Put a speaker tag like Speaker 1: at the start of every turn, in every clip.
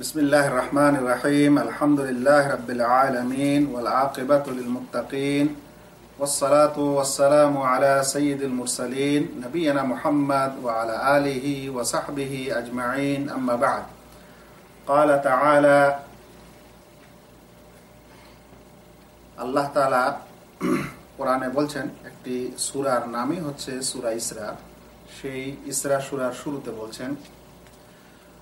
Speaker 1: بسم الله الرحمن الرحيم الحمد لله رب العالمين والعاقبة للمتقين والصلاة والسلام على سيد المرسلين نبينا محمد وعلى آله وصحبه أجمعين أما بعد قال تعالى আল্লাহ তালা কোরআনে বলছেন একটি সুরার নামই হচ্ছে সুরা ইসরা সেই ইসরা সুরার শুরুতে বলছেন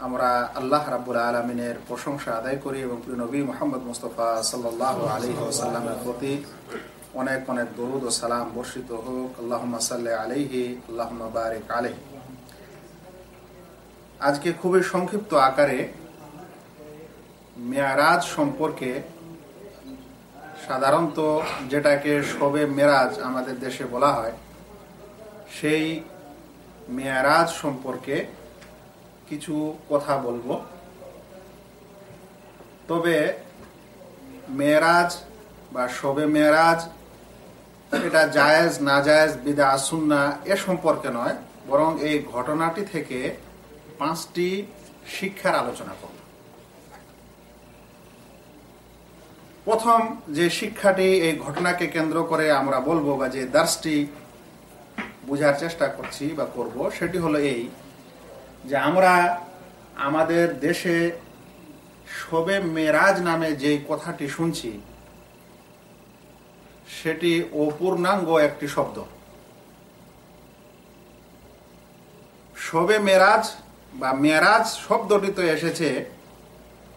Speaker 1: আমরা আল্লাহ রাবুল আলমিনের প্রশংসা আদায় করি এবং নবী মোহাম্মদ মুস্তফা সাল্লাহ আলী সাল্লামের প্রতি অনেক অনেক দরুদ ও সালাম বর্ষিত হোক। আল্লাহ সাল্লাহ আলহি আল্লাহ বারেক আলহ আজকে খুবই সংক্ষিপ্ত আকারে মেয়ারাজ সম্পর্কে সাধারণত যেটাকে শবে মেরাজ আমাদের দেশে বলা হয়, সেই মেয়ারাজ সম্পর্কে কিছু কথা বলব। তবে মেয়েরাজ বা শবে মেয়েরাজ, এটা জায়েজ না জায়েজ বিদা আসুন্না এ সম্পর্কে নয়, বরং এই ঘটনাটি থেকে পাঁচটি শিক্ষার আলোচনা করব। প্রথম যে শিক্ষাটি, এই ঘটনাকে কেন্দ্র করে আমরা বলব বা যে দার্সটি বোঝার চেষ্টা করছি বা করব, সেটি হলো এই যে আমরা আমাদের দেশে শবে মেরাজ নামে যে কথাটি শুনছি, সেটি অপূর্ণাঙ্গ একটি শব্দ। শবে মেরাজ বা মেরাজ শব্দটি তো এসেছে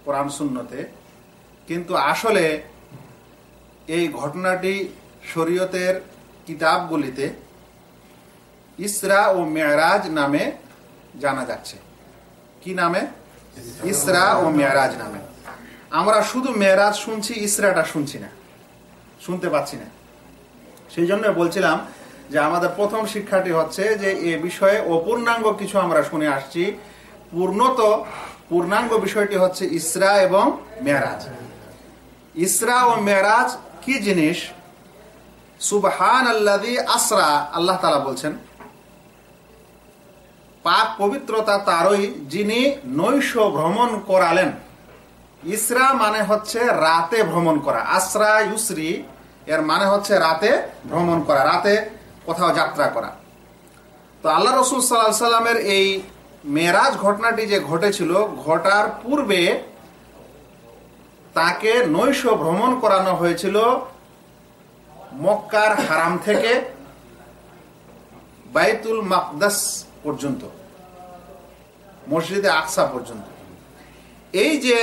Speaker 1: কোরআন শূন্যতে কিন্তু আসলে এই ঘটনাটি শরীয়তের কিতাবগুলিতে ইসরা ও মেয়ারাজ নামে জানা যাচ্ছে। কি নামে? ইসরা ও মেয়ারাজ নামে। আমরা শুধু মেয়ারাজ শুনছি, ইসরাটা শুনছি না। শুনতে পাচ্ছি না। সেই জন্য বলছিলাম যে আমাদের প্রথম শিক্ষাটি হচ্ছে যে এ বিষয়ে অপূর্ণাঙ্গ কিছু আমরা শুনে আসছি। পূর্ণত পূর্ণাঙ্গ বিষয়টি হচ্ছে ইসরা এবং মেয়ারাজ। ইসরা ও মেয়ারাজ কি জিনিস? সুবহান আল্লাদি আসরা, আল্লাহ তালা বলছেন পাক পবিত্রতা তারই যিনি নৈশ ভ্রমণ করালেন। ইসরা মানে হচ্ছে রাতে ভ্রমণ করা। আশ্রা ইউসরি এর মানে হচ্ছে রাতে ভ্রমণ করা, রাতে কোথাও যাত্রা করা। তো আল্লাহ রসুল সাল্লাহ সাল্লামের এই মেরাজ ঘটনাটি যে ঘটেছিল, ঘটার পূর্বে তাকে নৈশ ভ্রমণ করানো হয়েছিল মক্কার হারাম থেকে বাইতুল মাকদাস পর্যন্ত। মসজিদে আকসা পর্যন্ত। এই যে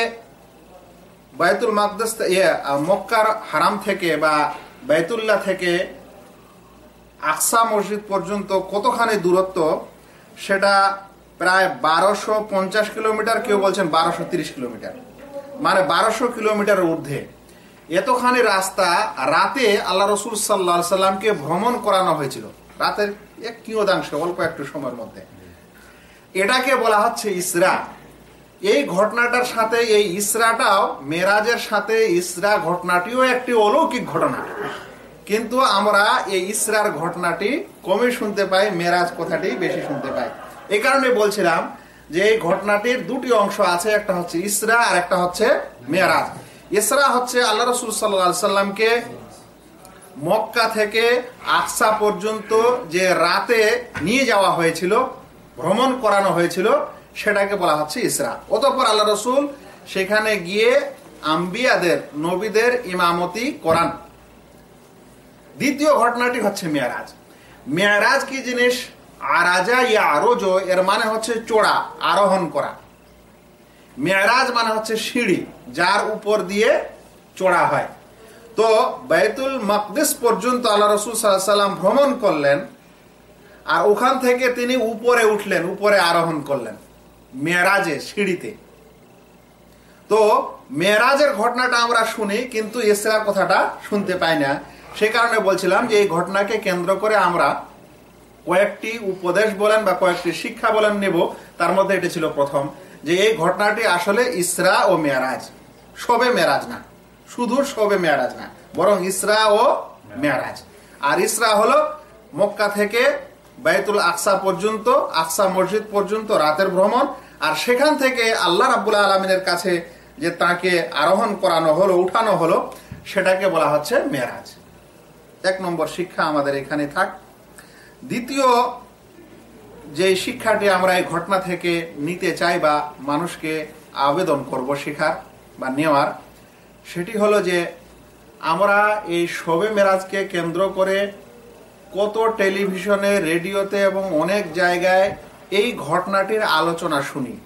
Speaker 1: বায়তুল মাকদাস ইয়ে মক্কার হারাম থেকে বা বাইতুল্লাহ থেকে আকসা মসজিদ পর্যন্ত কতখানি দূরত্ব, সেটা প্রায় বারোশো পঞ্চাশ কিলোমিটার, কেউ বলছেন বারোশো তিরিশ কিলোমিটার। মানে বারোশো কিলোমিটার ঊর্ধ্বে। এতখানি রাস্তা রাতে আল্লাহ রসুল সাল্লা সাল্লামকে ভ্রমণ করানো হয়েছিল। রাতের এক কিয়দাংশ, অল্প একটু সময়ের মধ্যে। এটাকে বলা হচ্ছে ইসরা। এই ঘটনাটার সাথে, এই ইসরাটাও মেরাজের সাথে ইসরা ঘটনাটিও একটি অলৌকিক ঘটনা। কিন্তু আমরা এই ইসরার ঘটনাটি কমই শুনতে পাই, মেরাজ কথাটি বেশি শুনতে পাই। এই কারণে বলছিলাম যে এই ঘটনাটির দুটি অংশ আছে, একটা হচ্ছে ইসরা আর একটা হচ্ছে মেয়ারাজ ইসরা হচ্ছে আল্লাহ রসুল সাল্লা সাল্লামকে মক্কা থেকে আকসা পর্যন্ত যে রাতে নিয়ে যাওয়া হয়েছিল ভ্রমণ করানো হয়েছিল, সেটাকে বলা হচ্ছে ইসরা। অতঃপর আল্লাহ রসুল সেখানে গিয়ে আম্বিয়াদের, নবীদের ইমামতি করান। দ্বিতীয় ঘটনাটি হচ্ছে মেয়ারাজ। মেয়ারাজ কি জিনিস? আরাজা ইয়া আরোজ এর মানে হচ্ছে চোড়া, আরোহণ করা। মেয়ারাজ মানে হচ্ছে সিঁড়ি, যার উপর দিয়ে চড়া হয়। তো বাইতুল মকদিস পর্যন্ত আল্লাহ রসুল সাল্লাম ভ্রমণ করলেন। আর ওখান থেকে তিনি উপরে উঠলেন, উপরে আরোহণ করলেন, মেয়ারাজে সিঁড়িতে। তো মেয়েরাজের ঘটনাটা আমরা শুনি, কিন্তু ইসরার কথাটা শুনতে পাই না। সে কারণে বলছিলাম যে এই ঘটনাকে কেন্দ্র করে আমরা কয়েকটি উপদেশ বলেন বা কয়েকটি শিক্ষা বলেন নেব। তার মধ্যে এটি ছিল প্রথম, যে এই ঘটনাটি আসলে ইসরা ও মেয়ারাজ। সবে মেয়ারাজ না শুধু সবে মেয়ারাজ না, বরং ইসরা ও মেয়ারাজ। আর ইসরা হলো মক্কা থেকে বাইতুল আকসা পর্যন্ত, আকসা মসজিদ পর্যন্ত রাতের ভ্রমণ, আর সেখান থেকে আল্লাহ রাবুল আলমিনের কাছে যে তাকে আরোহণ করানো হলো, উঠানো হলো, সেটাকে বলা হচ্ছে মেয়ারাজ এক নম্বর শিক্ষা আমাদের এখানে থাক। দ্বিতীয় যে শিক্ষাটি আমরা এই ঘটনা থেকে নিতে চাই বা মানুষকে আবেদন করব শেখার বা নেওয়ার, সেটি হলো যে আমরা এই শবে মেরাজকে কেন্দ্র করে কত টেলিভিশনে, রেডিওতে এবং অনেক জায়গায় এই ঘটনাটির আলোচনা শুনি।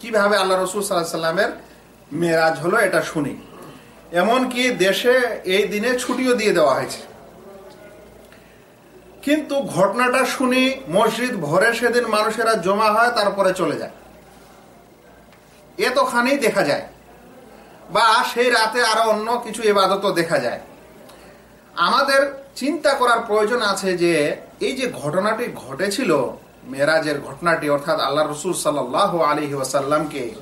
Speaker 1: কীভাবে আল্লাহ রসুল সাল্লাহ সাল্লামের মেরাজ হলো এটা শুনি। এমনকি দেশে এই দিনে ছুটিও দিয়ে দেওয়া হয়েছে। কিন্তু ঘটনাটা শুনি, মসজিদ ভরে সেদিন মানুষেরা জমা হয়, তারপরে চলে যায়। এতখানেই দেখা যায়। বা সেই রাতে আরও অন্য কিছু এবাদতও দেখা যায়। আমাদের চিন্তা করার প্রয়োজন আছে যে এই যে ঘটনাটি ঘটেছিল মেরাজের ঘটনাটি, অর্থাৎ আল্লাহ রসুল সাল্লাহ আলী ওয়াসাল্লামকে,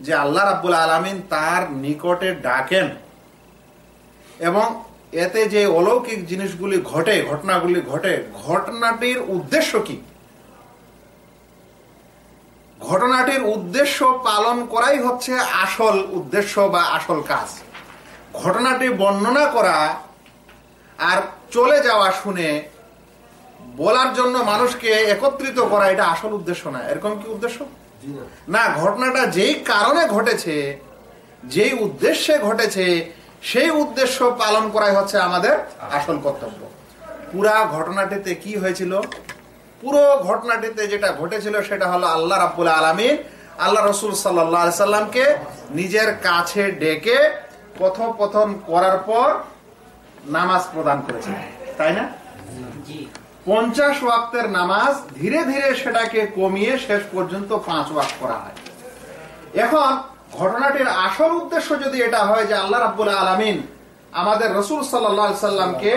Speaker 1: যে আল্লাহ রাবুল আলমিন তার নিকটে ডাকেন এবং এতে যে অলৌকিক জিনিসগুলি ঘটে, ঘটনাগুলি ঘটে, ঘটনাটির উদ্দেশ্য কি? ঘটনাটির উদ্দেশ্য পালন করাই হচ্ছে আসল উদ্দেশ্য বা আসল কাজ। ঘটনাটি বর্ণনা করা আর চলে যাওয়া শুনে বলার জন্য মানুষকে একত্রিত করা এটা আসল উদ্দেশ্য না। এরকম কি উদ্দেশ্য? না। ঘটনাটা যেই কারণে ঘটেছে যেই উদ্দেশ্যে ঘটেছে সেই উদ্দেশ্য পালন করাই হচ্ছে আমাদের আসল কর্তব্য। পুরা ঘটনাটিতে কি হয়েছিল? পুরো ঘটনাটিতে যেটা ঘটেছিল সেটা হলো আল্লাহ রাবুল আলমিন আল্লাহ রসুল সাল্লাহ সাল্লামকে নিজের কাছে ডেকে কথোপথন করার পর নামাজ প্রদান করেছে তাই না? পঞ্চাশ ওয়াক্তের নামাজ ধীরে ধীরে সেটাকে কমিয়ে শেষ পর্যন্ত পাঁচ ওয়াক্ত করা হয়। এখন ঘটনাটির আসল উদ্দেশ্য যদি এটা হয় যে আল্লাহ রাবুল আলমিন আমাদের রসুল সাল্লা সাল্লামকে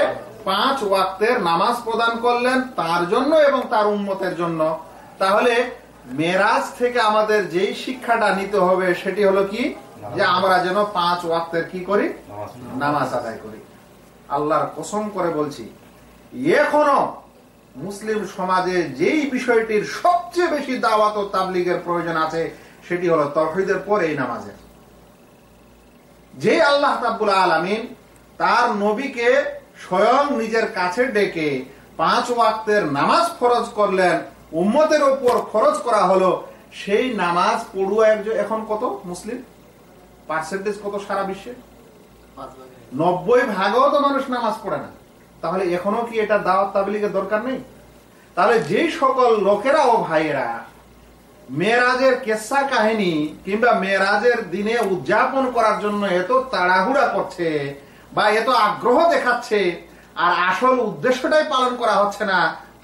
Speaker 1: পাঁচ ওয়াক্তের নামাজ প্রদান করলেন তার জন্য এবং তার উন্মতের জন্য তাহলে মেরাজ থেকে আমাদের যেই শিক্ষাটা নিতে হবে সেটি হলো কি? যে আমরা যেন পাঁচ ওয়াক্তের কি করি? নামাজ আদায় করি। আল্লাহর কসম করে বলছি, এখনও মুসলিম সমাজে যেই বিষয়টির সবচেয়ে বেশি দাওয়াত ও তাবলিগের প্রয়োজন আছে, সেটি হলো তহিদের পরে এই নামাজের। যে আল্লাহ তাবুল আলমিন তার নবীকে স্বয়ং নিজের কাছে ডেকে পাঁচ ওয়াক্তের নামাজ ফরজ করলেন, উম্মতের উপর ফরজ করা হলো, সেই নামাজ পড়ুয়া একজন, এখন কত মুসলিম? পার্সেন্টেজ কত সারা বিশ্বে? নব্বই ভাগও তো মানুষ নামাজ পড়ে না। তাহলে এখনও কি এটা দাওয়াত তাবলিগের দরকার নেই? তাহলে যে সকল লোকেরা ও ভাইয়েরা মেয়েরাজের কেসা কাহিনী কিংবা মেয়েরাজের দিনে উদযাপন করার জন্য এত তাড়াহুড়া করছে বা এত আগ্রহ দেখাচ্ছে আর আসল উদ্দেশ্যটাই পালন করা হচ্ছে না,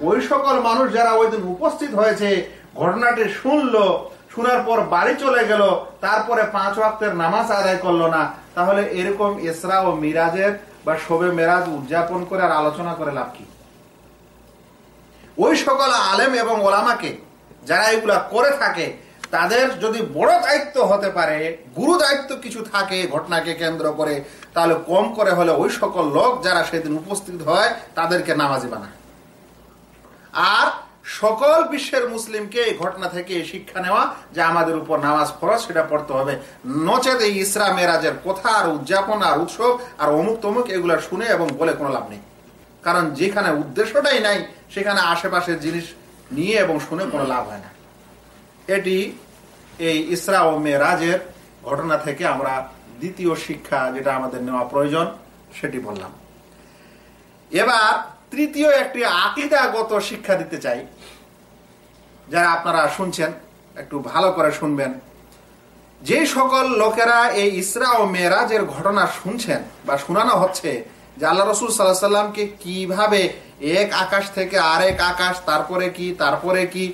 Speaker 1: ওই সকল মানুষ যারা ওই দিন উপস্থিত হয়েছে, ঘটনাটি শুনলো শোনার পর বাড়ি চলে গেল, তারপরে পাঁচ ওয়াক্তের নামাজ আদায় করল না। তাহলে এরকম ইসরা ও মিরাজের বা শোবে মেরাজ উদযাপন করে আর আলোচনা করে লাভ কি? ওই সকল আলেম এবং ওলামাকে, যারা এগুলা করে থাকে, তাদের যদি বড় দায়িত্ব হতে পারে, গুরু দায়িত্ব কিছু থাকে ঘটনাকে কেন্দ্র করে, তাহলে কম করে হলে ওই সকল লোক যারা সেদিন উপস্থিত হয়, তাদেরকে নামাজি বানায়। আর সকল বিশ্বের মুসলিমকে এই ঘটনা থেকে শিক্ষা নেওয়া যে আমাদের উপর নামাজ ফরজ, সেটা পড়তে হবে। নচেত এই ইসরা মেরাজের কথা আর উদযাপন আর উৎসব আর অমুক তমুক এগুলা শুনে এবং বলে কোনো লাভ নেই। কারণ যেখানে উদ্দেশ্যটাই নাই, সেখানে আশেপাশের জিনিস নিয়ে এবং শুনে কোনো লাভ হয় না। এটি এই ইসরা ও মেরাজের ঘটনা থেকে আমরা দ্বিতীয় শিক্ষা যেটা আমাদের নেওয়া প্রয়োজন, সেটি বললাম। এবার তৃতীয় একটি আকিদাগত শিক্ষা দিতে চাই। যারা আপনারা শুনছেন, একটু ভালো করে শুনবেন। যে সকল লোকেরা এই ইসরা ও মেয়েরাজের ঘটনা শুনছেন বা শোনানো হচ্ছে, যে আল্লাহ রসুল সাল্লাহ সাল্লামকে কীভাবে এক আকাশ থেকে আরেক আকাশ, তারপরে কি তারপরে কি,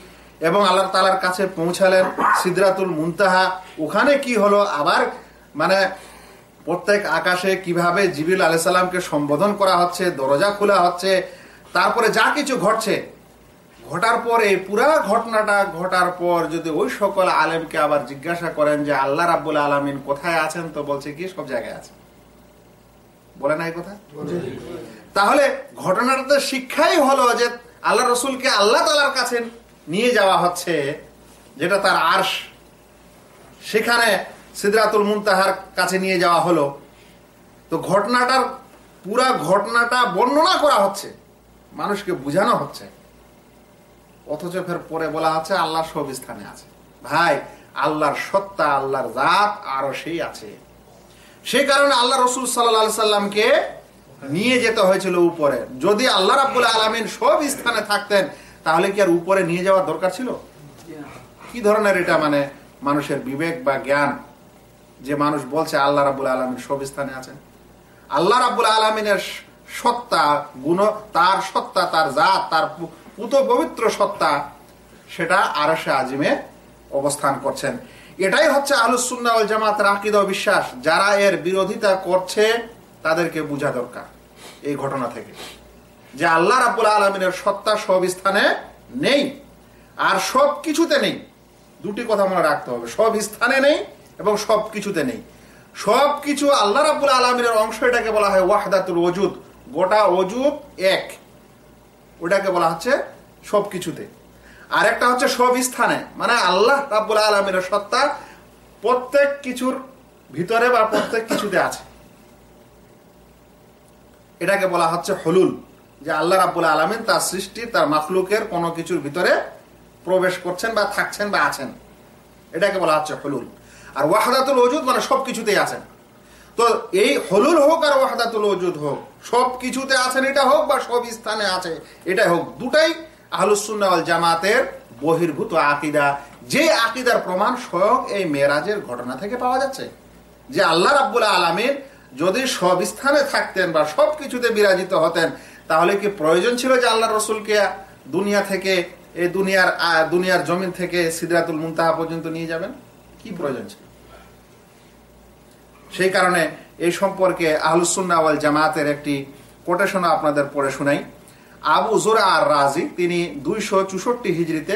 Speaker 1: এবং আল্লাহ তালার কাছে পৌঁছালেন সিদ্রাতুল মুনতাহা, ওখানে কি হলো, আবার মানে প্রত্যেক আকাশে কীভাবে জিবিল আলাইসাল্লামকে সম্বোধন করা হচ্ছে দরজা খোলা হচ্ছে তারপরে যা কিছু ঘটছে ঘটার পর পুরা ঘটনাটা ঘটার পর যদি ওই সকল আলেমকে আবার জিজ্ঞাসা করেন যে আল্লাহ রাব্বুল আলমিন কোথায় আছেন তো বলছে কি সব জায়গায় আছে। বলে নাই কথা? তাহলে ঘটনাটাতে শিক্ষাই হলো যে আল্লাহ রসুলকে আল্লাহ তালার কাছে নিয়ে যাওয়া হচ্ছে যেটা তার আর্শ। সেখানে সিদ্রাতুল মুনতাহার কাছে নিয়ে যাওয়া হলো। তো ঘটনাটার পুরা ঘটনাটা বর্ণনা করা হচ্ছে। মানুষকে বোঝানো হচ্ছে। অথচ ফের পরে বলা হচ্ছে আল্লাহ সব স্থানে আছে। ভাই আল্লাহর সত্তা আল্লাহর জাত আরও সেই আছে। সেই কারণে আল্লাহ রসুল সাল্লা সাল্লামকে নিয়ে যেতে হয়েছিল উপরে। যদি আল্লাহ রাবুল আলমিন সব স্থানে থাকতেন তাহলে কি আর উপরে নিয়ে যাওয়ার দরকার ছিল? কি ধরনের এটা মানে মানুষের বিবেক বা জ্ঞান? যে মানুষ বলছে আল্লাহ রাবুল আলমিন সব স্থানে আছেন। আল্লাহ রাবুল আলমিনের সত্তা, গুণ, তার সত্তা, তার জাত, তার পুত পবিত্র সত্তা, সেটা আরশে আজিমে অবস্থান করছেন। এটাই হচ্ছে আলুসুন্না জামাতের আকিদ বিশ্বাস। যারা এর বিরোধিতা করছে, তাদেরকে বোঝা দরকার এই ঘটনা থেকে। যে আল্লাহ রাবুল আলমিনের সত্তা সব স্থানে নেই, আর সব কিছুতে নেই। দুটি কথা মনে রাখতে হবে। সব স্থানে নেই এবং সব কিছুতে নেই। সব কিছু আল্লাহ রাবুল আলমিনের অংশ, এটাকে বলা হয় ওয়াহদাতুল ওজুদ গোটা অজুদ এক। ওটাকে বলা হচ্ছে সব কিছুতে আর একটা হচ্ছে সব স্থানে মানে আল্লাহ রাবুল আলমিনের সত্তা প্রত্যেক কিছুর ভিতরে বা প্রত্যেক কিছুতে আছে। এটাকে বলা হচ্ছে হলুল। যে আল্লাহ রাবুল আলমিন তার সৃষ্টি, তার মাফলুকের কোনো কিছুর ভিতরে প্রবেশ করছেন বা থাকছেন বা আছেন। এটাকে বলা হচ্ছে হলুল। আর ওয়াহাদাতুল ওজুদ মানে সব কিছুতেই আছেন। তো এই হলুল হোক আর ওয়াহাদাতুল ওজুদ হোক সব কিছুতে আছেন এটা হোক বা সব স্থানে আছে, এটাই হোক, দুটাই আহলুসুন্নাওয়াল জামাতের বহির্ভূত আকিদা। যে আকিদার প্রমাণ স্বয়ং এই মেয়েরাজের ঘটনা থেকে পাওয়া যাচ্ছে। যে আল্লাহ রাব্বুল আলমিন যদি সব স্থানে থাকতেন বা সব কিছুতে বিরাজিত হতেন, তাহলে কি প্রয়োজন ছিল যে আল্লাহ রসুলকে দুনিয়া থেকে, এই দুনিয়ার দুনিয়ার জমিন থেকে সিদ্ধাতুল মুনতাহা পর্যন্ত নিয়ে যাবেন? কি প্রয়োজন ছিল? সেই কারণে এই সম্পর্কে আহলুসুন্না ওয়াল জামাতের একটি কোটেশন আপনাদের পড়ে শোনাই। আবু জোরা আর রাজি তিনি দুইশো চৌষট্টি হিজড়িতে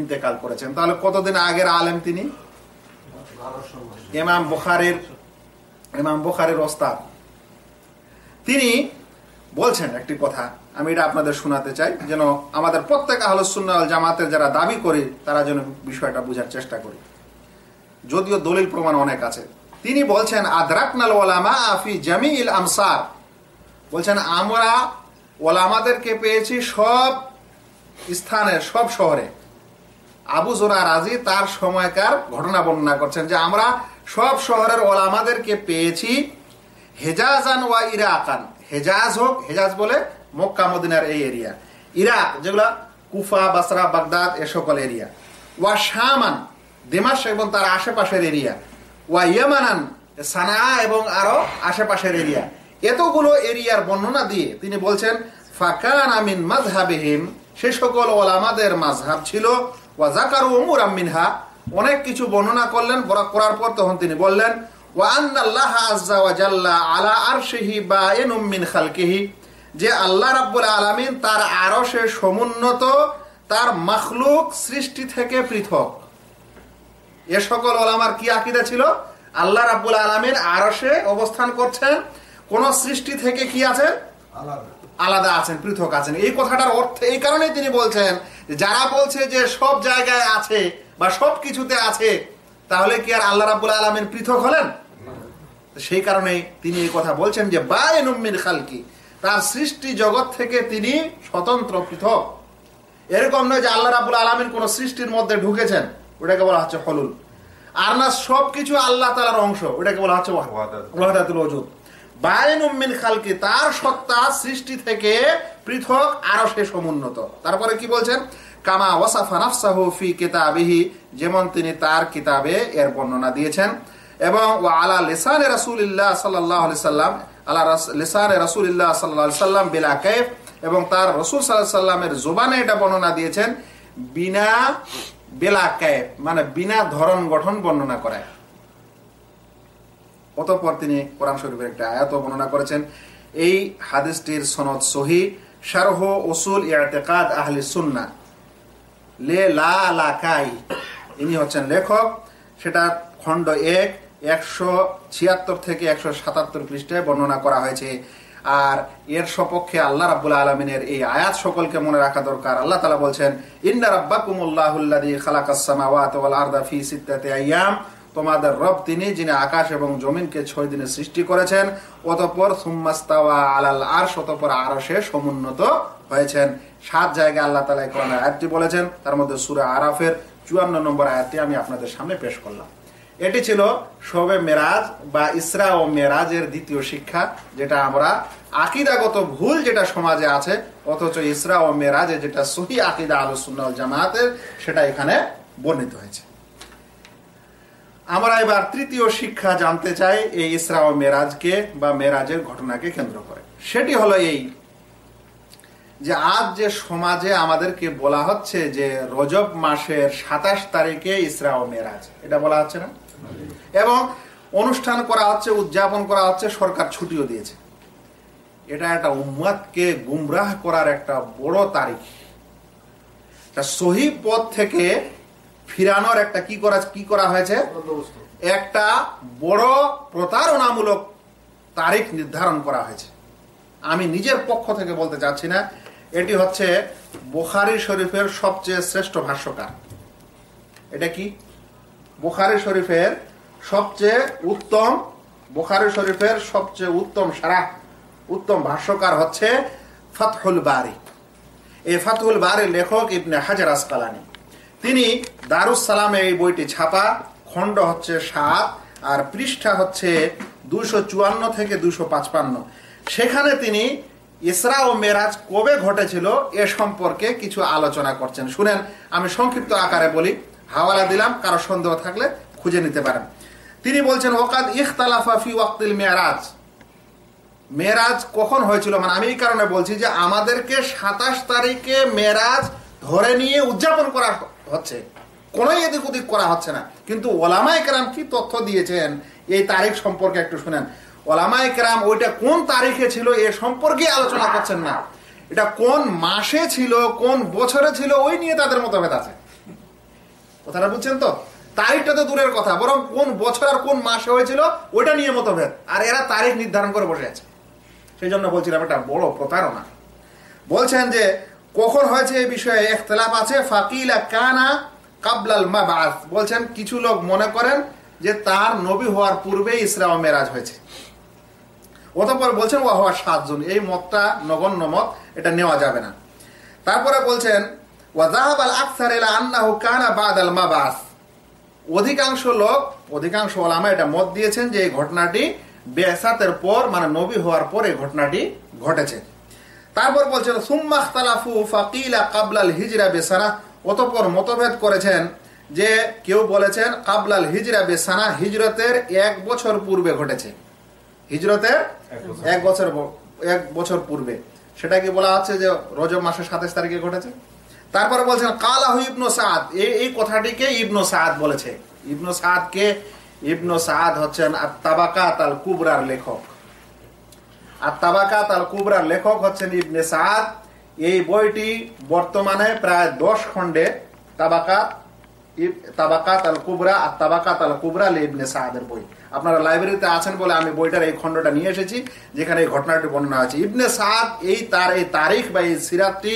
Speaker 1: ইন্তেকাল করেছেন। তাহলে কতদিন আগের আলেম তিনি? ইমাম বুখারের ইমাম বুখারের ওস্তাদ। তিনি বলছেন একটি কথা, আমি এটা আপনাদের শোনাতে চাই, যেন আমাদের প্রত্যেক আহলুসুন্না জামাতের যারা দাবি করি, তারা যেন বিষয়টা বোঝার চেষ্টা করি। যদিও দলিল প্রমাণ অনেক আছে তিনি বলছেন, আদরাকনাল ওলামা আফি জামিল আমসার। বলছেন, আমরা ওলামাদেরকে পেয়েছি সব স্থানে, সব শহরে। আবু জোরা রাজি তার সময়কার ঘটনা বর্ণনা করছেন যে, আমরা সব শহরের ওলামাদেরকে পেয়েছি হেজাজান ওয়া ইরাকান। হেজাজ হোক, হেজাজ বলে মক্কা, মদিনার এই এরিয়া। ইরাক, যেগুলা কুফা, বাসরা, বাগদাদ, এ সকল এরিয়া। ওয়া শামান, দেমাস এবং তার আশেপাশের এরিয়া। ওয়া ইয়ামানান সানা এবং আরও আশেপাশের এরিয়া। এতগুলো এরিয়ার বর্ণনা দিয়ে তিনি বলছেন, ফাকান আমিন মাযহাবিহিম সে সকল ওলামাদের মাযহাব ছিল, ওয়া যাকারু উমুর মিনহা অনেক কিছু বর্ণনা করলেন করার পর তখন তিনি বললেন, ওয়া আন্নাল্লাহ আযজা ওয়া জাল্লা আলা আরশিহি বায়িনুম মিন খালকিহি যে আল্লাহ রাব্বুল আলামিন তার আরশে সমুন্নত, তার মখলুক সৃষ্টি থেকে পৃথক। এ সকল ওলামার কি আকিদা ছিল? আল্লাহ রাব্বুল আলামিন আরশে অবস্থান করছেন। কোন সৃষ্টি থেকে কি আছে? আলাদা আছেন, পৃথক আছেন। এই কথাটার অর্থ এই কারণে তিনি বলছেন যারা বলছে যে সব জায়গায় আছে বা সব কিছুতে আছে, তাহলে কি আর আল্লাহ রাবুল আলমের পৃথক হলেন? সেই কারণে তিনি এই কথা বলছেন যে বায়নুম্মিন খালকি, তার সৃষ্টি জগৎ থেকে তিনি স্বতন্ত্র পৃথক। এরকম নয় যে আল্লাহ রাবুল আলমিন কোন সৃষ্টির মধ্যে ঢুকেছেন। ওটাকে বলা হচ্ছে হলুল। আর না সবকিছু আল্লাহ তালার অংশ ওটাকে বলা হচ্ছে ওয়াহাদাতুল ওজুদ। বায়নুম্মিন খালকি তার সত্তা সৃষ্টি থেকে পৃথক আরও সে সমুন্নত। তারপরে কি বলছেন? কামা ওয়াসাফা নাফসাহু ফি কিতাবিহি যেমন তিনি তার কিতাবে এর বর্ণনা দিয়েছেন। এবং আলা লিসানে রাসূলুল্লাহ সাল্লাল্লাহু আলাইহি সাল্লাম আলা লিসানে রাসূলুল্লাহ সাল্লাল্লাহু আলাইহি সাল্লাম বিলা কাইফ এবং তার রাসূল সাল্লাল্লাহু আলাইহি সাল্লামের জবানে এটা বর্ণনা দিয়েছেন বিনা বেলা ক্যাপ মানে বিনা ধরন গঠন বর্ণনা করায়। অতঃপর তিনি কোরআন শরীফের একটা আয়াত বর্ণনা করেছেন। এই হাদিসটির সনদ সহি, শারহ উসুল ইয়াতেকাদ আহলি সুন্না লা লাকাই, ইনি হচ্ছেন লেখক সেটা খণ্ড এক, একশো ছিয়াত্তর থেকে একশো সাতাত্তর পৃষ্ঠায় বর্ণনা করা হয়েছে। আর এর সপক্ষে আল্লাহ রাবুল আলমিনের এই আয়াত সকলকে মনে রাখা দরকার। আল্লাহ তালা বলছেন, ইন্না রাব্বাকুমুল্লাহুল্লাযী খালাকাস সামাওয়াতি ওয়াল আরদা ফি সিত্তাতি আইয়াম। তোমাদের রব তিনি, যিনি আকাশ এবং জমিনকে ছয় দিনে সৃষ্টি করেছেন, অতঃপর সুম্মাস্তাওয়া আলাল আরশ, অতঃপর আরশে সমুন্নত হয়েছেন। সাত জায়গায় আল্লাহ তালা কোরআন আয়াতটি বলেছেন। তার মধ্যে সূরা আরাফের চুয়ান্ন নম্বর আয়াতটি আমি আপনাদের সামনে পেশ করলাম। এটি ছিল শবে মেরাজ বা ইসরা ও মেরাজের দ্বিতীয় শিক্ষা, যেটা আমরা আকিদাগত ভুল যেটা সমাজে আছে, অথচ ইসরা ও মেরাজে যেটা সহি আকিদা আলোচনা জামায়াতের সেটা এখানে বর্ণিত হয়েছে। আমরা এবার তৃতীয় শিক্ষা জানতে চাই এই ইসরা ও মেরাজকে বা মেরাজের ঘটনাকে কেন্দ্র করে। সেটি হলো এই যে আজ যে সমাজে আমাদেরকে বলা হচ্ছে যে রজব মাসের সাতাশ তারিখে ইসরা ও মেরাজ, এটা বলা হচ্ছে না? এবং অনুষ্ঠান করা হচ্ছে, উদযাপন করা হচ্ছে, সরকার ছুটিও দিয়েছে। এটা একটা উম্মাদকে গুমরাহ করার একটা বড় তারিখ। সহি পথ থেকে ফিরানোর একটা কি করা কি করা হয়েছে? একটা বড় প্রতারণামূলক তারিখ নির্ধারণ করা হয়েছে। আমি নিজের পক্ষ থেকে বলতে চাচ্ছি না, এটি হচ্ছে বোখারি শরীফের সবচেয়ে শ্রেষ্ঠ ভাষ্যকার। এটা কি? বোখারি শরীফের সবচেয়ে উত্তম, বোখারি শরীফের সবচেয়ে উত্তম সারা, উত্তম ভাষ্যকার হচ্ছে ফাতহুল বারি। এই ফাতহুল বারির লেখক ইবনে হাজার আসকালানি। তিনি দারুস সালামে এই বইটি ছাপা, খণ্ড হচ্ছে সাত আর পৃষ্ঠা হচ্ছে দুশো চুয়ান্ন থেকে দুশো পাঁচপান্ন। সেখানে তিনি ইসরা ও মেরাজ কবে ঘটেছিল এ সম্পর্কে কিছু আলোচনা করছেন। শুনেন, আমি সংক্ষিপ্ত আকারে বলি। হাওয়ালা দিলাম, কারও সন্দেহ থাকলে খুঁজে নিতে পারেন। তিনি বলছেন, ওকাদ ইখতালাফা ফি ওয়াক্তিল মেয়ারাজ। মেরাজ কখন হয়েছিল? মানে আমি এই কারণে বলছি যে আমাদেরকে সাতাশ তারিখে মেরাজ ধরে নিয়ে উদযাপন করা হচ্ছে। কোনো এদিক ওদিক করা হচ্ছে না। কিন্তু ওলামাই কেরাম কি তথ্য দিয়েছেন? এই তারিখ সম্পর্কে একটু শুনেন। ওলামাই কেরাম ওইটা কোন তারিখে ছিল এ সম্পর্কে আলোচনা করছেন না। এটা কোন মাসে ছিল, কোন বছরে ছিল, ওই নিয়ে তাদের মতভেদ আছে। কথাটা বুঝছেন তো? তারিখটা তো দূরের কথা, বরং কোন বছর আর কোন মাসে হয়েছিল, ওইটা নিয়ে মতভেদ। আর এরা তারিখ নির্ধারণ করে বসে আছে। সেই জন্য বলছিলাম এটা বড় প্রতারণা। বলছেন যে, কখন হয়েছে এই বিষয়ে একতলাপ আছে? ফাকিলা কানা কাবলাল মাবাস। বলছেন, কিছু লোক মনে করেন যে, তার নবী হওয়ার পূর্বে ইসলাম মেরাজ হয়েছে। অতপর বলছেন ও হওয়ার সাতজন এই মতটা নগণ্য মত, এটা নেওয়া যাবে না। তারপরে বলছেন ওয়াজাহাব আল আকসার এলা আন্নাহু কানা বাদ আল মাবাস। অধিকাংশ লোক অধিকাংশ ওলামা এটা মত দিয়েছেন যে এই ঘটনাটি বেসাতের পর মানে নবী হওয়ার পর এই ঘটনাটি ঘটেছে। তারপর বলছেন সুম্মাখ তালাফু ফাকিলা কাবলাল হিজরা বেসানা। অতপর মতভেদ করেছেন যে কেউ বলেছেন কাবলাল হিজরা বেসানা হিজরতের এক বছর পূর্বে ঘটেছে। হিজরতের এক বছর এক বছর পূর্বে। সেটা কি বলা হচ্ছে যে রজব মাসের সাতাশ তারিখে ঘটেছে? তারপরে বলছেন, কালাহু ইবনু সাদ এই কথাটিকে ইবনু সাদ বলেছে। ইবনু সাদ কে ইবনু সাদ হচ্ছেন তাবাকাত আল কুবরার লেখক। আর তাবাকাত আল কুবরার লেখক হচ্ছেন ইবনে সাদ এই বইটি বর্তমানে প্রায় দশ খণ্ডে তাবাকাত তাবাকাত আল কুবরা আর তাবাকাত আল কুবরা ইবনে সাদের বই। আপনারা লাইব্রেরিতে আছেন বলে আমি বইটার এই খণ্ডটা নিয়ে এসেছি, যেখানে এই ঘটনাটি বর্ণনা আছে ইবনে সাদ এই তার, এই তারিখ বা এই সিরাতটি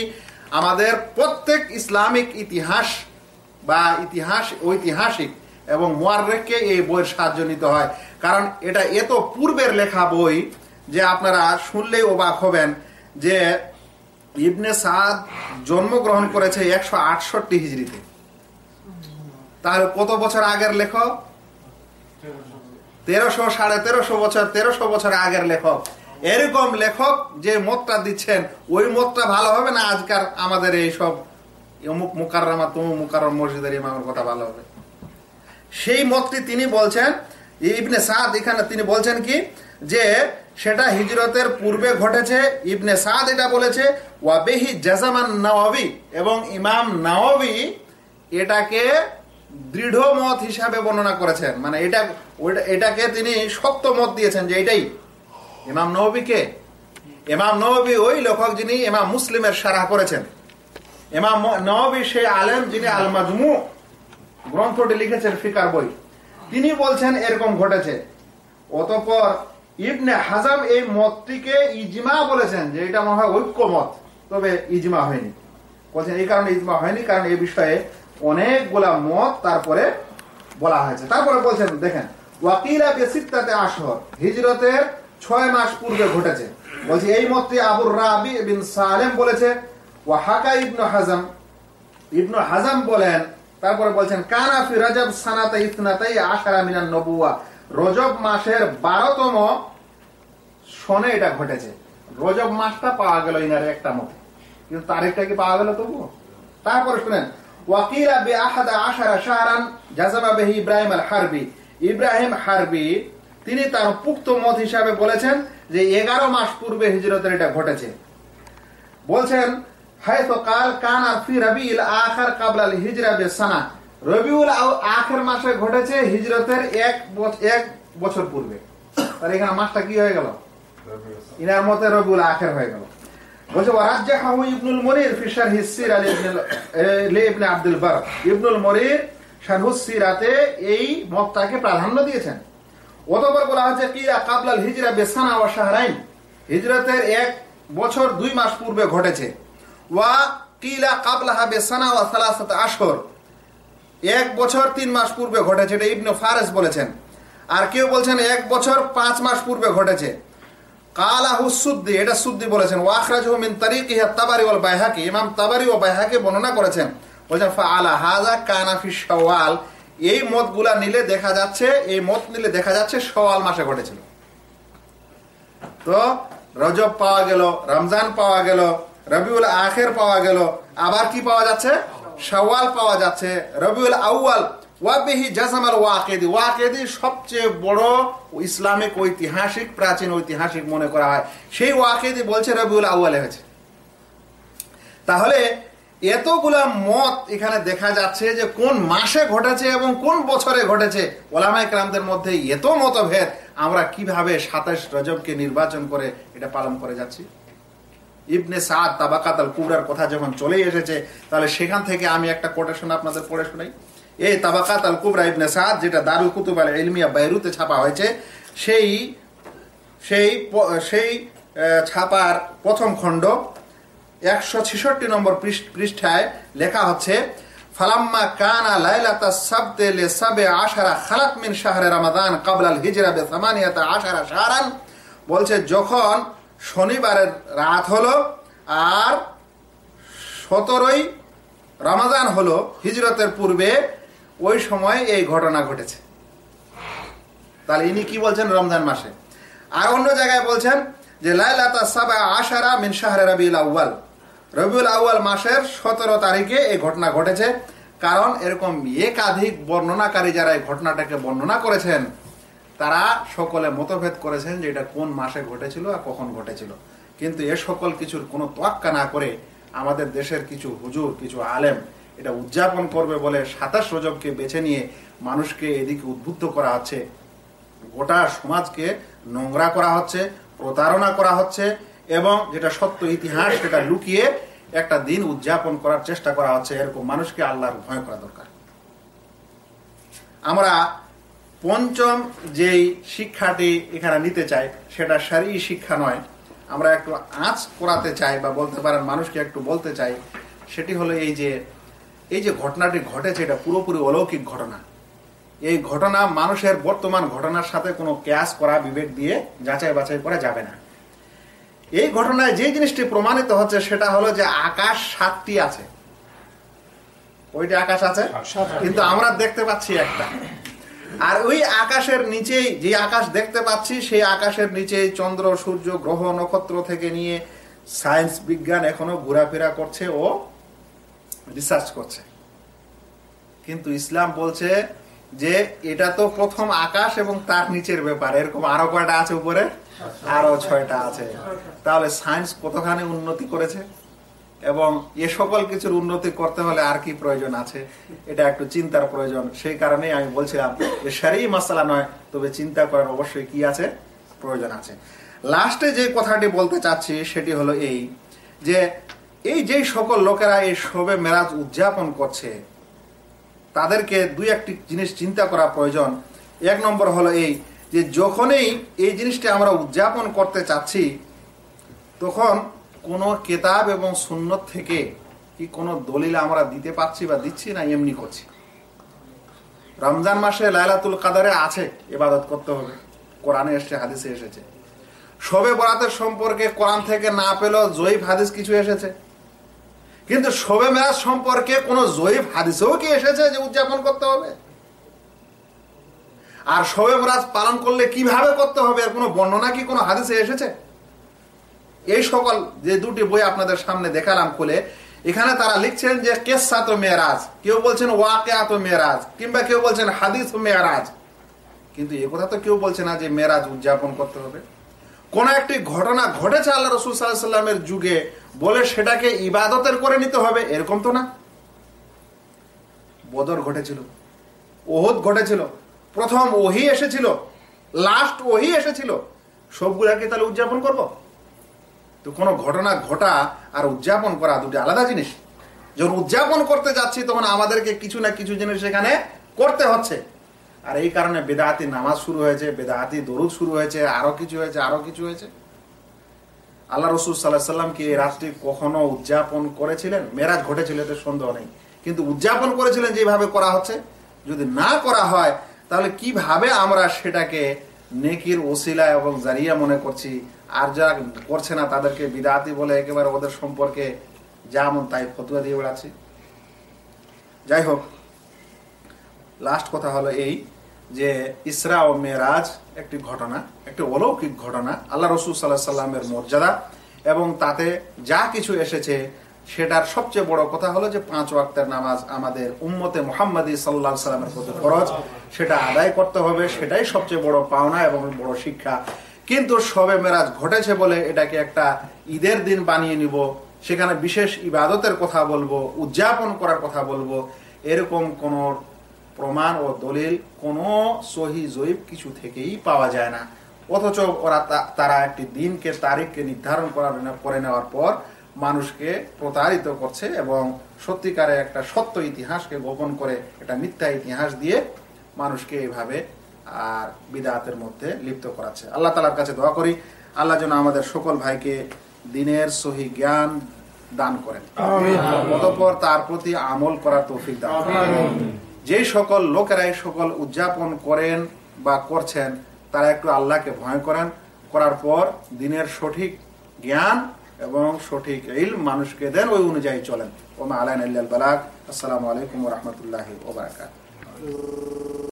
Speaker 1: আমাদের প্রত্যেক ইসলামিক ইতিহাস বা ইতিহাস, ঐতিহাসিক এবং মোয়াররেককে এই বইয়ের সাহায্য নিতে হয়। কারণ এটা এত পূর্বের লেখা বই যে আপনারা শুনলেই অবাক হবেন যে ইবনে সাদ জন্মগ্রহণ করেছে একশো আটষট্টি হিজড়িতে। তাহলে কত বছর আগের লেখক? তেরোশো সাড়ে তেরোশো বছর তেরোশো বছর আগের লেখক। এরকম লেখক যে মতটা দিচ্ছেন, ওই মতটা ভালো হবে না আজকার আমাদের এই সব অমুক মুকাররামা, তমুক মুকাররম মসজিদের ইমামের কথা ভালো হবে? সেই মতটি তিনি বলছেন, ইবনে সাদ এখানে তিনি বলছেন কি, যে সেটা হিজরতের পূর্বে ঘটেছে, ইবনে সাদ এটা বলেছে ওয়াবেহি জাজামান নওয়াবি এবং ইমাম নওয়াবি এটাকে দৃঢ় মত হিসাবে বর্ণনা করেছেন। মানে এটা এটাকে তিনি শক্ত মত দিয়েছেন যে এটাই ইমাম নবীকে। ইমাম নবী ওই লেখক যিনি ইমাম মুসলিমের সারা করেছেন ইমাম নবী সেই আলেম যিনি আল মাজমু গ্রন্থটি লিখেছেন ফিকার বই। তিনি বলছেন এরকম ঘটেছে। অতপর ইবনে হাজাম এই মতটিকে ইজমা বলেছেন, যে এটা মনে হয় ঐক্য মত, তবে ইজমা হয়নি। বলছেন এই কারণে ইজমা হয়নি, কারণ এই বিষয়ে অনেকগুলা মত তারপরে বলা হয়েছে। তারপরে বলছেন, দেখেন, ওয়াকিলা বেসিত্তাতে আসর হিজরতের ছয় মাস পূর্বে ঘটেছে। বলছি, এই মতটি আবুর রাবি বিন সালেম বলেছে ওয়াহাকা ইবনু হাজাম। ইবনু হাজাম বলেন, তারপরে বলছেন, কানা ফি রাজব সানাতে ইতনাতাই আশারা মিনান নবুয়া। রজব মাসের বারোতম সনে এটা ঘটেছে। রজব মাসটা পাওয়া গেল ইনার একটা মতে। কিন্তু তারিখটা কি পাওয়া গেল তবুও তারপরে শুনেন, ওয়াকিলা বে আহাদা আশারা শাহরান জাজাবা বেহি ইব্রাহিম আল হারবি ইব্রাহিম হারবি তিনি তার পুক্ত মত হিসাবে বলেছেন যে এগারো মাস পূর্বে হিজরতের এটা ঘটেছে। বলছেন, হয়তো কাবলাল রবিউল আখের মাসে ঘটেছে হিজরতের এক এক বছর পূর্বে। এখানে মাসটা কি হয়ে গেল? ইনার মতে রবিউল আখের হয়ে ইবনুল আব্দুল বার ইবনুল মনির সিরাতে এই মতটাকে প্রাধান্য দিয়েছেন। অতঃপর বলা হচ্ছে কিরা কাবলাল হিজরা বেসানা ওয়া শাহরাইন। হিজরতের এক বছর দুই মাস পূর্বে ঘটেছে। ওয়া কিলা কাবলাহা বেসানা ওয়া সালাসাত আশহর। এক বছর তিন মাস পূর্বে ঘটেছে, এটা ইবনে ফারেস বলেছেন। আর কেউ বলছেন এক বছর পাঁচ মাস পূর্বে ঘটেছে। কালাহু সুদ্দি, এটা সুদ্দি বলেছেন। ওয়াখরাজহু মিন তারিকিহি তাবারি ওয়াল বাইহাকি। ইমাম তাবারি ও বাইহাকি বর্ণনা করেছেন। বলেছেন ফাআলা হাযা কানা ফি শাওয়াল। এই মতগুলা নিলে দেখা যাচ্ছে, এই মত নিলে দেখা যাচ্ছে সওয়াল মাসে ঘটেছিল। তো রজব পাওয়া গেল, রমজান পাওয়া গেল, রবিউল আখের পাওয়া গেল। আবার কি পাওয়া যাচ্ছে? শাওয়াল পাওয়া যাচ্ছে, রবিউল আউয়াল। ওয়াবিহি জাজামাল ওয়াকেদি। ওয়াকেদি সবচেয়ে বড় ইসলামিক ঐতিহাসিক, প্রাচীন ঐতিহাসিক মনে করা হয়। সেই ওয়াকেদি বলছে রবিউল আউয়ালে হয়েছে। তাহলে এতগুলা মত এখানে দেখা যাচ্ছে যে কোন মাসে ঘটেছে এবং কোন বছরে ঘটেছে। ওলামাই ক্রামদের মধ্যে এত মতভেদ, আমরা কীভাবে সাতাশ রজবকে নির্বাচন করে এটা পালন করে যাচ্ছি? ইবনে সাদ, তাবাকাত আল কুবরার কথা যখন চলে এসেছে, তাহলে সেখান থেকে আমি একটা কোটেশন আপনাদের পড়ে শোনাই। এই তাবাকাত আল কুবরা ইবনে সাদ, যেটা দারুল কুতুব আল ইলমিয়া বাইরুতে ছাপা হয়েছে, সেই সেই সেই ছাপার প্রথম খণ্ড একশো ছেষট্টি নম্বর পৃষ্ঠায় লেখা হচ্ছে, ফালাম্মা কানা লাইলাতা সাবতে লে সাবে আশারা খালাত মিন শাহরে রমাদান কাবলাল হিজরা সামানিয়াতা আশারা শাহরান। বলছে, যখন শনিবারের রাত হলো আর সতেরোই রমাদান হলো হিজরতের পূর্বে, ওই সময় এই ঘটনা ঘটেছে। তাহলে ইনি কি বলছেন রমজান মাসে? আর অন্য জায়গায় বলছেন যে, লাইলাতা সাবা আশারা মিন শাহরে রবিউল আউ্বাল রবিউল আউ্বাল মাসের সতেরো তারিখে এই ঘটনা ঘটেছে। কারণ এরকম একাধিক বর্ণনাকারী যারা এই ঘটনাটাকে বর্ণনা করেছেন, তারা সকলে মতভেদ করেছেন যে এটা কোন মাসে ঘটেছিল আর কখন ঘটেছিল। কিন্তু এ সকল কিছুর কোনো তোয়াক্কা না করে আমাদের দেশের কিছু হুজুর, কিছু আলেম এটা উদযাপন করবে বলে সাতাশ রজবকে বেছে নিয়ে মানুষকে এদিকে উদ্বুদ্ধ করা হচ্ছে। গোটা সমাজকে নোংরা করা হচ্ছে, প্রতারণা করা হচ্ছে এবং যেটা সত্য ইতিহাস, সেটা লুকিয়ে একটা দিন উদযাপন করার চেষ্টা করা হচ্ছে। এরকম মানুষকে আল্লাহর ভয় করা দরকার। আমরা পঞ্চম যেই শিক্ষাটি এখানে নিতে চাই, সেটা সারি শিক্ষা নয়। আমরা একটু আঁচ করাতে চাই বা বলতে পারেন মানুষকে একটু বলতে চাই, সেটি হলো এই যে এই যে ঘটনাটি ঘটেছে, এটা পুরোপুরি অলৌকিক ঘটনা। এই ঘটনা মানুষের বর্তমান ঘটনার সাথে কোনো ক্যাশ করা বিবেক দিয়ে যাচাই বাছাই করা যাবে না। এই ঘটনায় যে জিনিসটি প্রমাণিত হচ্ছে সেটা হলো যে আকাশ সাতটি আছে। ওইটি আকাশ আছে? কিন্তু আমরা দেখতে পাচ্ছি একটা। আর ওই আকাশের নিচেই যে আকাশ দেখতে পাচ্ছি সেই আকাশের নিচেই চন্দ্র সূর্য গ্রহ নক্ষত্র থেকে নিয়ে সায়েন্স বিজ্ঞান এখনও ঘোরাফেরা করছে ও রিসার্চ করছে। কিন্তু ইসলাম বলছে যে এটা তো প্রথম আকাশ এবং তার নিচের ব্যাপার। এরকম আরও কয়টা আছে উপরে? আরও ছয়টা আছে। তাহলে সায়েন্স কতখানি উন্নতি করেছে? এবং এ সকল কিছুর উন্নতি করতে হলে আর কি প্রয়োজন আছে? এটা একটু চিন্তার প্রয়োজন। সেই কারণেই আমি বলছিলাম যে সারি মশলা নয় তবে চিন্তা করার অবশ্যই কি আছে? প্রয়োজন আছে। লাস্টে যে কথাটি বলতে চাচ্ছি সেটি হলো এই যে এই যে সকল লোকেরা এই শবে মেরাজ উদযাপন করছে তাদেরকে দুই একটি জিনিস চিন্তা করা প্রয়োজন। এক নম্বর হলো এই যে যখনই এই জিনিসটা আমরা উদযাপন করতে চাচ্ছি, তখন কোন কেতাব এবং সুন্নত থেকে কি কোনো দলিল আমরা দিতে পারছি বা দিচ্ছি না এমনি করছি? রমজান মাসে লাইলাতুল কাদারে আছে এবাদত করতে হবে। কোরআনে এসছে, হাদিসে এসেছে। শবে বরাতের সম্পর্কে কোরআন থেকে না পেলেও জয়ীফ হাদিস কিছু এসেছে। কিন্তু শোবে মেরাজ সম্পর্কে কোন জয়ীফ হাদিসেও কি এসেছে যে উদযাপন করতে হবে? আর শবে মেরাজ পালন করলে কীভাবে করতে হবে? এর কোনো বর্ণনা কি কোনো হাদিসে এসেছে? এই সকল যে দুটি বই আপনাদের সামনে দেখালাম খুলে, এখানে তারা লিখছেন যে কেসাত মেয়েরাজ কেউ বলছেন ওয়াকে ওয়াকেয়াত মেয়েরাজ কিংবা কেউ বলছেন হাদিস মেয়েরাজ কিন্তু এ কথা তো কেউ বলছে না যে মেয়েরাজ উদযাপন করতে হবে। কোন একটি ঘটনা ঘটেছে আল্লাহ রসুল সাল্লামের যুগে, বলে সেটাকে ইবাদতের করে নিতে হবে? এরকম তো না? বদর ঘটেছিল, ওহদ ঘটেছিল, প্রথম ওহি এসেছিল লাস্ট ওহি এসেছিল, সবগুলাকে তাহলে উদযাপন করব? তো কোনো ঘটনা ঘটা আর উদযাপন করা দুটি আলাদা জিনিস। যখন উদযাপন করতে যাচ্ছি, তখন আমাদেরকে কিছু না কিছু জিনিস সেখানে করতে হচ্ছে। আর এই কারণে বেদাহাতি নামাজ শুরু হয়েছে, বেদাহাতি দরুদ শুরু হয়েছে, আরও কিছু হয়েছে, আরও কিছু হয়েছে। আল্লাহ রসুল সাল্লাহ সাল্লাম কি এই রাতটি কখনো উদযাপন করেছিলেন? মেরাজ ঘটেছিল, এতে সন্দেহ নেই। কিন্তু উদযাপন করেছিলেন যেভাবে করা হচ্ছে? যদি না করা হয়, তাহলে কীভাবে আমরা সেটাকে নেকির ওসিলা এবং জারিয়া মনে করছি? আর যারা করছে না, তাদেরকে বিদাতি বলে একেবারে ওদের সম্পর্কে যেমন তাই ফতুয়া দিয়ে বেড়াচ্ছি। যাই হোক লাস্ট কথা হলো এই যে ইসরা ও মেরাজ একটি ঘটনা, একটি অলৌকিক ঘটনা। আল্লাহ রসুল সাল্লাহ সাল্লামের মর্যাদা এবং তাতে যা কিছু এসেছে, সেটার সবচেয়ে বড় কথা হলো যে পাঁচ ওয়াক্তের নামাজ আমাদের উম্মতে মোহাম্মদী সাল্লাহ সাল্লামের প্রতি ফরজ। সেটা আদায় করতে হবে, সেটাই সবচেয়ে বড় পাওনা এবং বড় শিক্ষা। কিন্তু সবে মেরাজ ঘটেছে বলে এটাকে একটা ঈদের দিন বানিয়ে নিব, সেখানে বিশেষ ইবাদতের কথা বলব, উদযাপন করার কথা বলব, এরকম কোন প্রমাণ ও দলিল কোন সহি জৈব কিছু থেকেই পাওয়া যায় না। অথচ ওরা তারা একটি দিনকে তারিখকে নির্ধারণ করার করে নেওয়ার পর মানুষকে প্রতারিত করছে এবং সত্যিকারে একটা সত্য ইতিহাসকে গোপন করে একটা মিথ্যা ইতিহাস দিয়ে মানুষকে এইভাবে আর বিদাতের মধ্যে লিপ্ত করাচ্ছে। আল্লাহ তালার কাছে দোয়া করি আল্লাহ যেন আমাদের সকল ভাইকে দিনের সহি জ্ঞান দান করেন। অতপর তার প্রতি আমল করার তৌফিক দান যে সকল লোকেরা এই সকল উদযাপন করেন বা করছেন, তারা একটু আল্লাহকে ভয় করেন। করার পর দিনের সঠিক জ্ঞান এবং সঠিক ইল মানুষকে দেন ওই অনুযায়ী চলেন। ওমা আলাইন আল্লাহ বালাক আসসালামু আলাইকুম রহমতুল্লাহ ওবরাকাত